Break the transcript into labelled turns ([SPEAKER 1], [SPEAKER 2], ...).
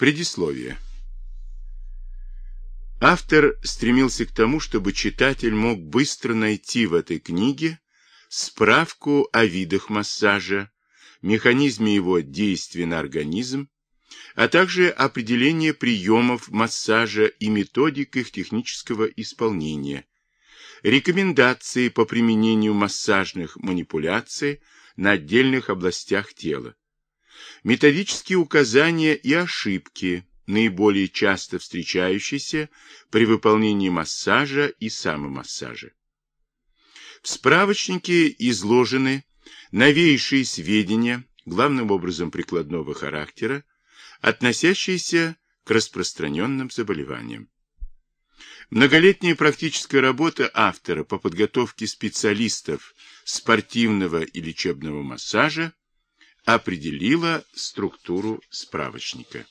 [SPEAKER 1] Предисловие. Автор стремился к тому, чтобы читатель мог быстро найти в этой книге справку о видах массажа, механизме его действия на организм, а также определение приемов массажа и методик их технического исполнения, рекомендации по применению массажных манипуляций на отдельных областях тела, методические указания и ошибки, наиболее часто встречающиеся при выполнении массажа и самомассажа. В справочнике изложены новейшие сведения, главным образом прикладного характера, относящиеся к распространенным заболеваниям. Многолетняя практическая работа автора по подготовке специалистов спортивного и лечебного массажа определила структуру справочника.